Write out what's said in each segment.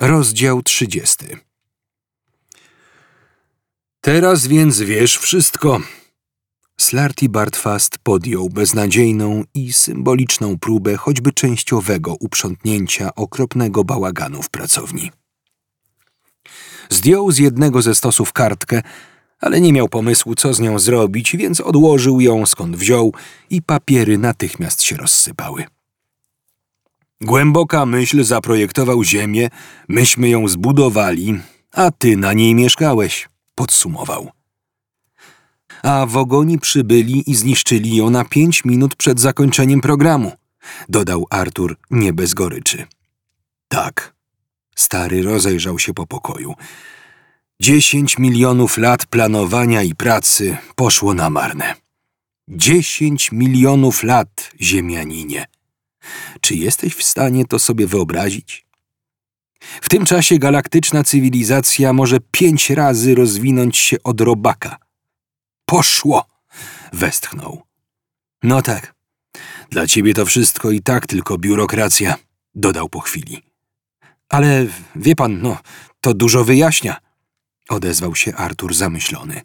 Rozdział 30 Teraz więc wiesz wszystko. Slarty Bartfast podjął beznadziejną i symboliczną próbę choćby częściowego uprzątnięcia okropnego bałaganu w pracowni. Zdjął z jednego ze stosów kartkę, ale nie miał pomysłu, co z nią zrobić, więc odłożył ją skąd wziął i papiery natychmiast się rozsypały. Głęboka myśl zaprojektował ziemię, myśmy ją zbudowali, a ty na niej mieszkałeś, podsumował. A wogoni przybyli i zniszczyli ją na pięć minut przed zakończeniem programu, dodał Artur nie bez goryczy. Tak. Stary rozejrzał się po pokoju. Dziesięć milionów lat planowania i pracy poszło na marne. Dziesięć milionów lat, ziemianinie. Czy jesteś w stanie to sobie wyobrazić? W tym czasie galaktyczna cywilizacja może pięć razy rozwinąć się od robaka. Poszło! westchnął. No tak. Dla ciebie to wszystko i tak tylko biurokracja, dodał po chwili. Ale wie pan, no, to dużo wyjaśnia, odezwał się Artur zamyślony.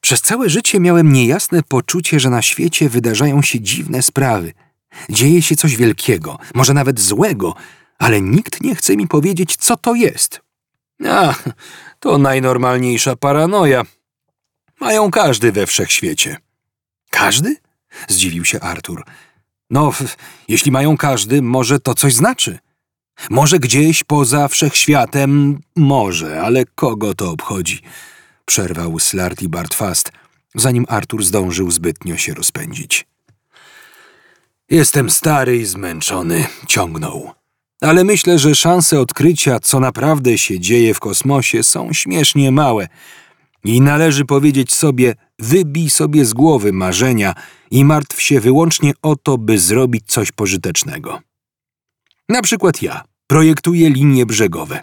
Przez całe życie miałem niejasne poczucie, że na świecie wydarzają się dziwne sprawy – Dzieje się coś wielkiego, może nawet złego, ale nikt nie chce mi powiedzieć, co to jest. A, to najnormalniejsza paranoja. Mają każdy we wszechświecie. Każdy? Zdziwił się Artur. No, jeśli mają każdy, może to coś znaczy. Może gdzieś poza wszechświatem, może, ale kogo to obchodzi? Przerwał Slarty Bartfast, zanim Artur zdążył zbytnio się rozpędzić. Jestem stary i zmęczony, ciągnął. Ale myślę, że szanse odkrycia, co naprawdę się dzieje w kosmosie, są śmiesznie małe. I należy powiedzieć sobie, wybij sobie z głowy marzenia i martw się wyłącznie o to, by zrobić coś pożytecznego. Na przykład ja projektuję linie brzegowe.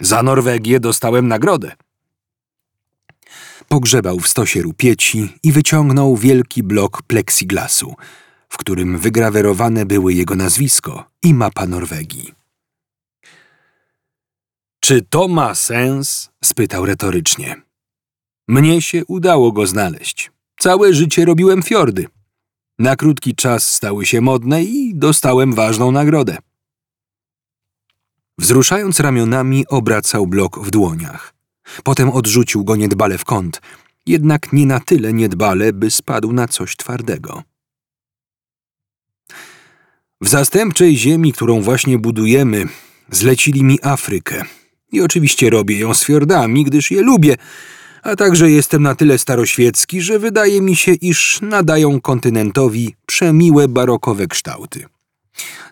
Za Norwegię dostałem nagrodę. Pogrzebał w stosie rupieci i wyciągnął wielki blok plexiglasu – w którym wygrawerowane były jego nazwisko i mapa Norwegii. Czy to ma sens? spytał retorycznie. Mnie się udało go znaleźć. Całe życie robiłem fiordy. Na krótki czas stały się modne i dostałem ważną nagrodę. Wzruszając ramionami, obracał blok w dłoniach. Potem odrzucił go niedbale w kąt, jednak nie na tyle niedbale, by spadł na coś twardego. Zastępczej ziemi, którą właśnie budujemy, zlecili mi Afrykę. I oczywiście robię ją z fiordami, gdyż je lubię, a także jestem na tyle staroświecki, że wydaje mi się, iż nadają kontynentowi przemiłe barokowe kształty.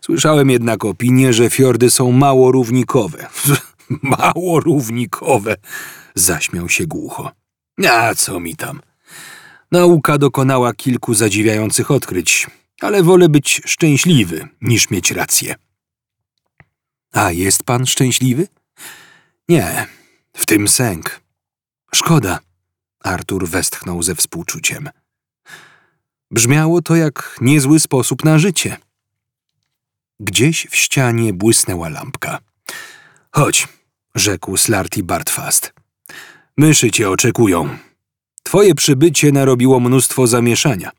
Słyszałem jednak opinię, że fiordy są mało równikowe. mało równikowe, zaśmiał się głucho. A co mi tam? Nauka dokonała kilku zadziwiających odkryć ale wolę być szczęśliwy niż mieć rację. A jest pan szczęśliwy? Nie, w tym sęk. Szkoda. Artur westchnął ze współczuciem. Brzmiało to jak niezły sposób na życie. Gdzieś w ścianie błysnęła lampka. Chodź, rzekł Slarty Bartfast. Myszy cię oczekują. Twoje przybycie narobiło mnóstwo zamieszania.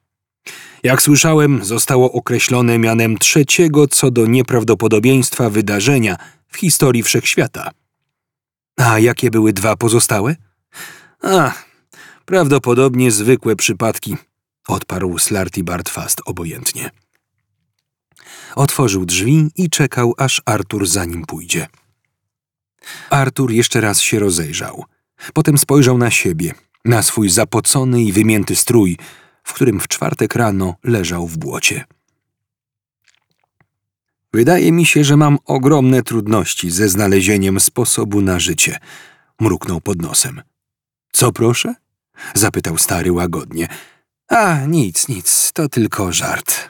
Jak słyszałem, zostało określone mianem trzeciego co do nieprawdopodobieństwa wydarzenia w historii wszechświata. A jakie były dwa pozostałe? A, prawdopodobnie zwykłe przypadki, odparł Slarty Bartfast obojętnie. Otworzył drzwi i czekał, aż Artur za nim pójdzie. Artur jeszcze raz się rozejrzał. Potem spojrzał na siebie, na swój zapocony i wymięty strój, w którym w czwartek rano leżał w błocie. Wydaje mi się, że mam ogromne trudności ze znalezieniem sposobu na życie, mruknął pod nosem. Co proszę? zapytał stary łagodnie. A, nic, nic, to tylko żart.